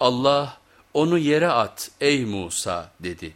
Allah onu yere at ey Musa dedi.